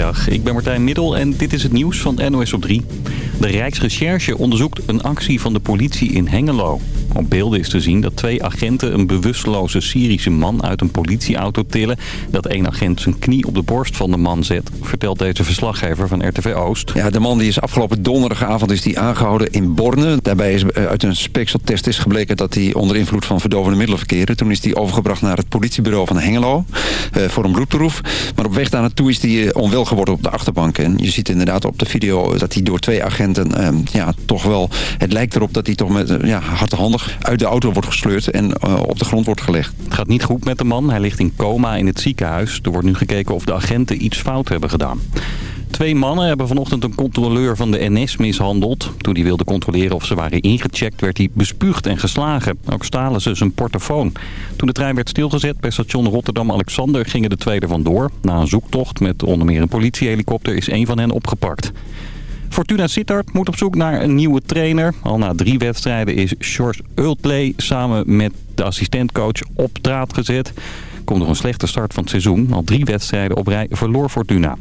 Goedemiddag, ik ben Martijn Middel en dit is het nieuws van NOS op 3. De Rijksrecherche onderzoekt een actie van de politie in Hengelo. Op beelden is te zien dat twee agenten een bewusteloze Syrische man uit een politieauto tillen. Dat één agent zijn knie op de borst van de man zet, vertelt deze verslaggever van RTV Oost. Ja, de man die is afgelopen donderdagavond is die aangehouden in Borne. Daarbij is eh, uit een spekseltest is gebleken dat hij onder invloed van verdovende middelen verkeerde. Toen is hij overgebracht naar het politiebureau van Hengelo eh, voor een bloedproef. Maar op weg daar naartoe is hij eh, onwel geworden op de achterbank. En je ziet inderdaad op de video dat hij door twee agenten eh, ja, toch wel... Het lijkt erop dat hij toch met ja, uit de auto wordt gesleurd en eh, op de grond wordt gelegd. Het gaat niet goed met de man. Hij ligt in coma in het ziekenhuis. Er wordt nu gekeken of de agenten iets fout hebben gedaan. Twee mannen hebben vanochtend een controleur van de NS mishandeld. Toen hij wilde controleren of ze waren ingecheckt werd hij bespuugd en geslagen. Ook stalen ze zijn portofoon. Toen de trein werd stilgezet bij station Rotterdam-Alexander gingen de twee er vandoor. Na een zoektocht met onder meer een politiehelikopter is een van hen opgepakt. Fortuna Sittard moet op zoek naar een nieuwe trainer. Al na drie wedstrijden is George Ultley samen met de assistentcoach op draad gezet. Komt nog een slechte start van het seizoen. Al drie wedstrijden op rij verloor Fortuna.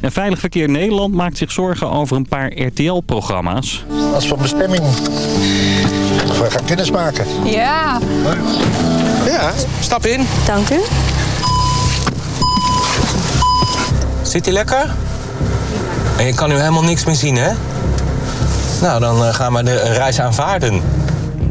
En Veilig Verkeer Nederland maakt zich zorgen over een paar RTL-programma's. Als we op bestemming we gaan kennis maken. Ja, Ja, stap in. dank u. Zit hij lekker? En je kan nu helemaal niks meer zien, hè? Nou, dan eh, gaan we de reis aanvaarden.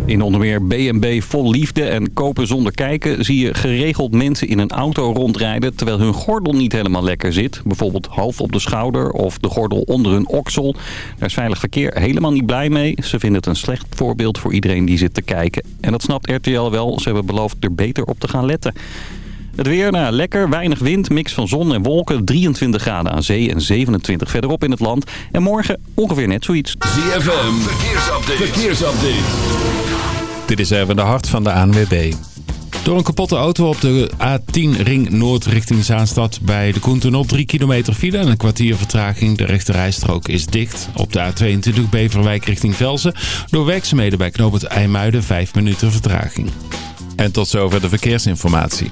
In onder meer B&B Vol Liefde en Kopen Zonder Kijken zie je geregeld mensen in een auto rondrijden terwijl hun gordel niet helemaal lekker zit. Bijvoorbeeld half op de schouder of de gordel onder hun oksel. Daar is Veilig Verkeer helemaal niet blij mee. Ze vinden het een slecht voorbeeld voor iedereen die zit te kijken. En dat snapt RTL wel. Ze hebben beloofd er beter op te gaan letten. Het weer, nou, lekker, weinig wind, mix van zon en wolken. 23 graden aan zee en 27 verderop in het land. En morgen ongeveer net zoiets. ZFM, verkeersupdate. verkeersupdate. Dit is even de hart van de ANWB. Door een kapotte auto op de A10 Ring Noord richting Zaanstad bij de Koentunnel 3 kilometer file en een kwartier vertraging. De rechterrijstrook is dicht. Op de A22 Beverwijk richting Velzen door werkzaamheden bij knooppunt IJmuiden 5 minuten vertraging. En tot zover de verkeersinformatie.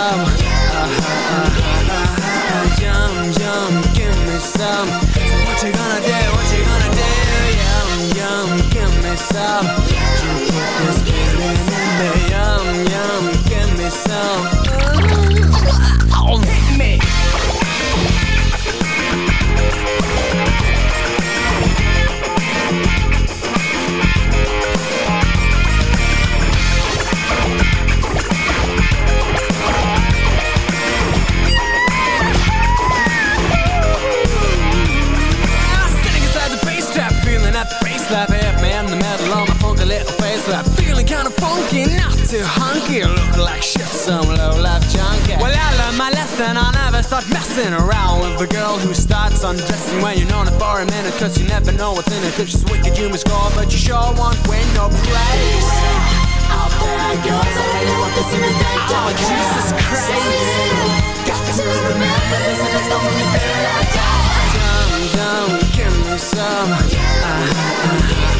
some. Yum, yum, give me some. So what you gonna do, what you gonna do? Yum, yum, give me some. You keep this feeling in me Yum, yum, give me some. funky, not too hunky Look like shit, some low-life junkie. Well, I learned my lesson, I never start messing around With a girl who starts undressing when you're known it for a minute Cause you never know what's in it. Cause she's wicked, you must go But you sure won't win no place. Out there goes a lady with this in the Oh, Jesus Christ. Got to remember this and that's the only thing I got. Dumb, dumb, give me some. Oh, uh, uh, uh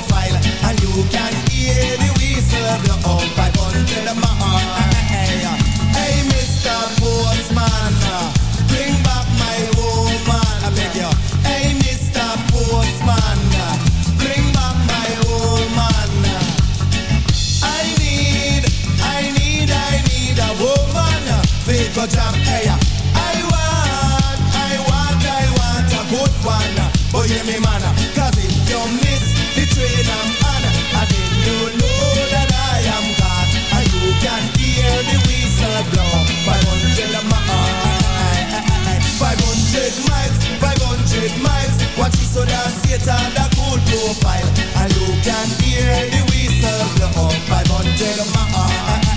profile And you can hear the whistle of the umpire Bunting the mile hey, hey, Mr. Postman Bring back my woman I beg you. Hey, Mr. Postman Bring back my woman. I need, I need, I need a woman. Fit for jam, hey, I want, I want, I want a good one. Oh, yeah, me man. I'm on. And know that I am God. And you can hear the whistle blow. 500 miles, 500 miles, Watch it so that cool profile. And you can hear the whistle blow. 500 miles.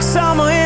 Like summer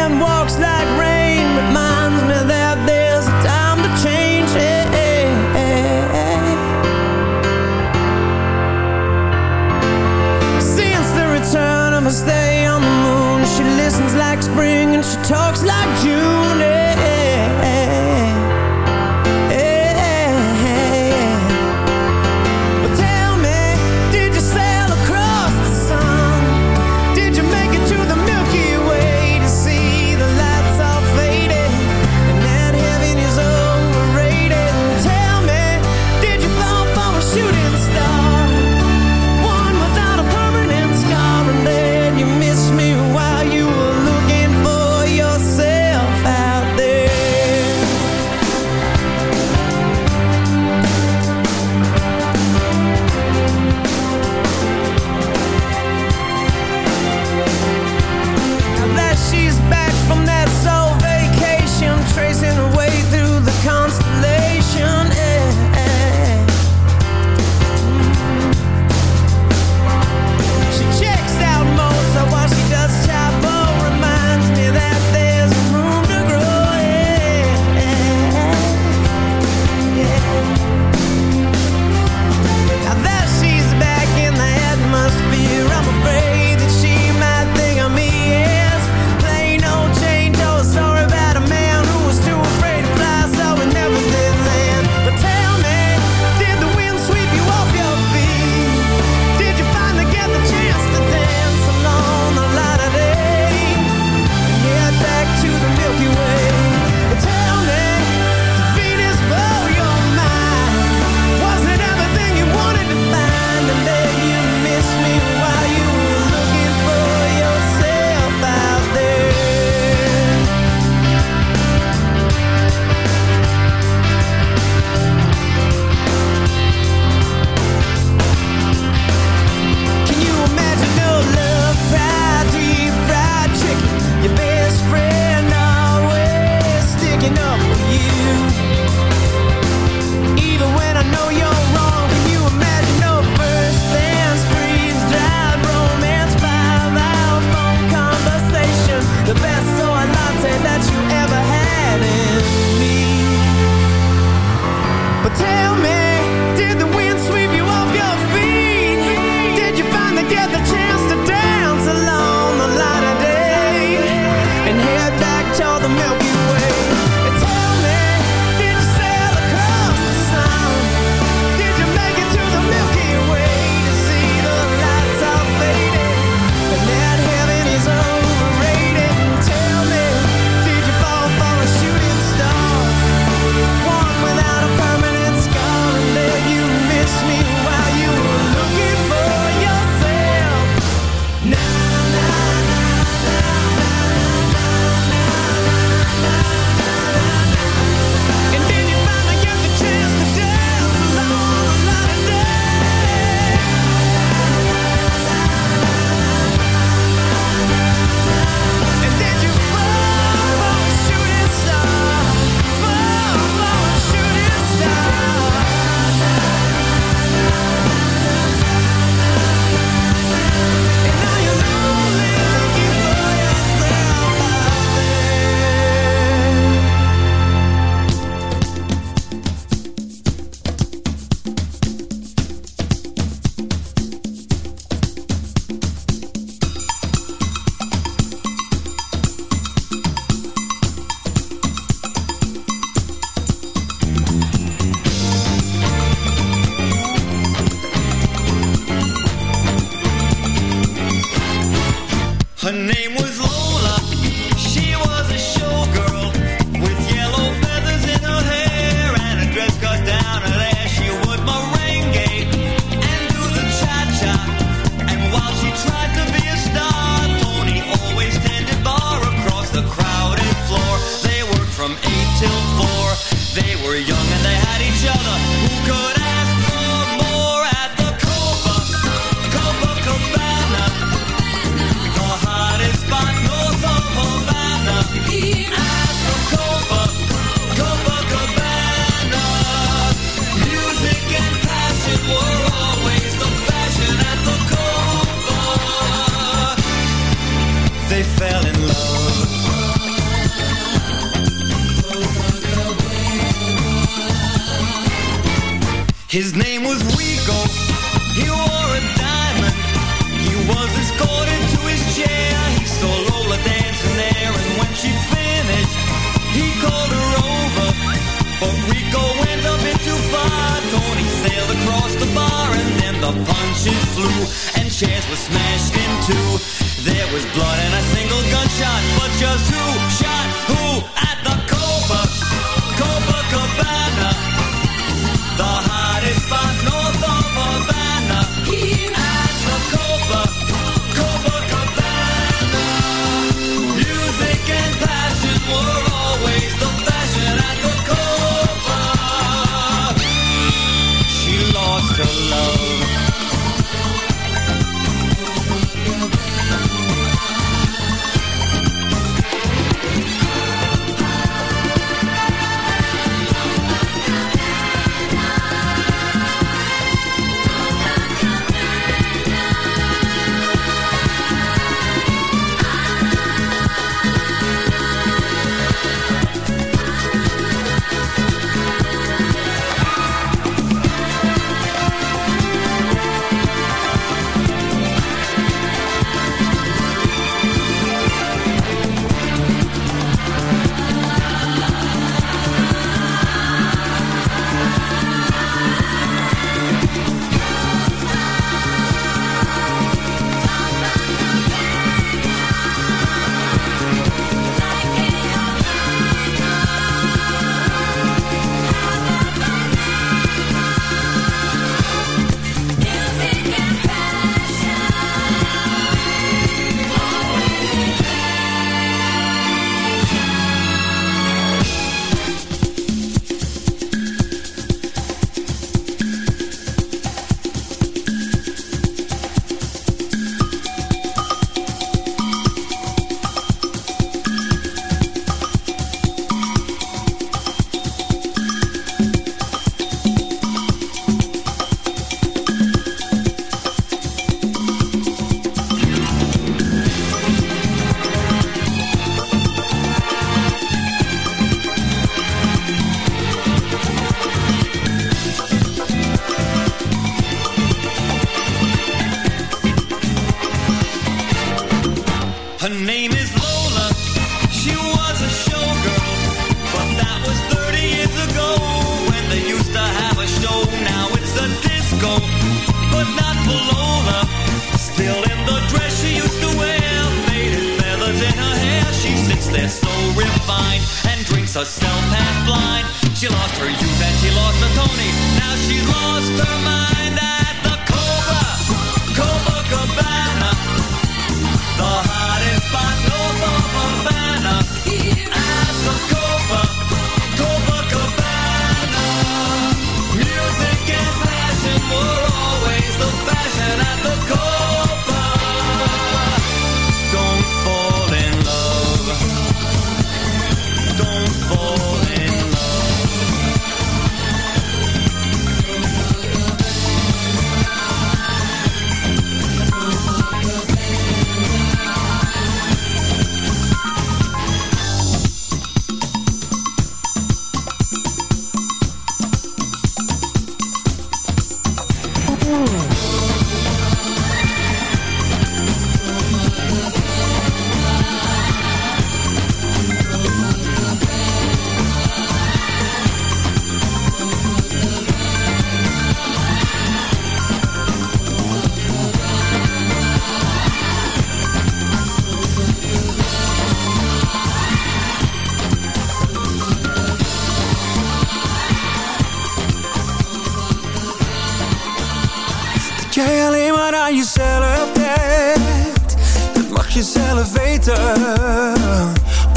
jij alleen maar aan jezelf denkt Dat mag je zelf weten.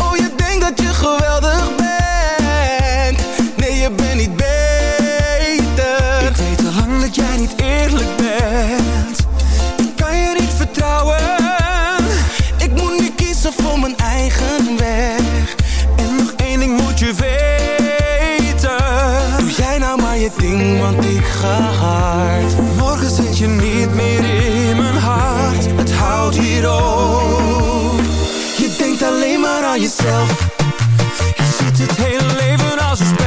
Oh, je denkt dat je geweldig bent ding, want ik ga. Morgen zit je niet meer in mijn hart, het houdt hier op. Je denkt alleen maar aan jezelf. Je ziet het hele leven als een spel.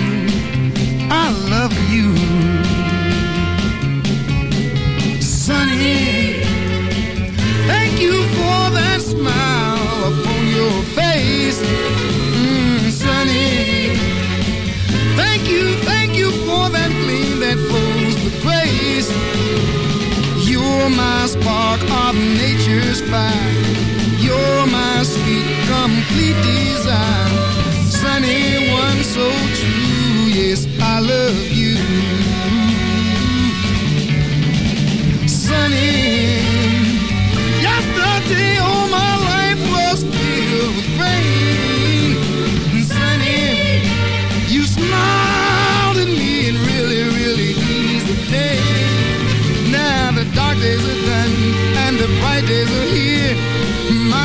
Mm, sunny, thank you, thank you for that gleam that flows with grace. You're my spark of nature's fire. You're my sweet, complete desire. Sunny one so true, yes, I love you. Sunny, yesterday all my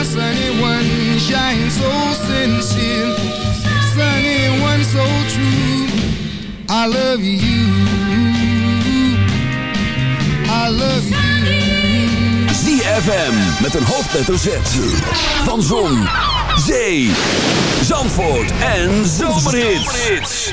sunny one shines so sincere. Sunny one so true. I love you. I love you. ZFM met een hoofdletter Z. Van Zon, Zee, Zandvoort en Zomerhits.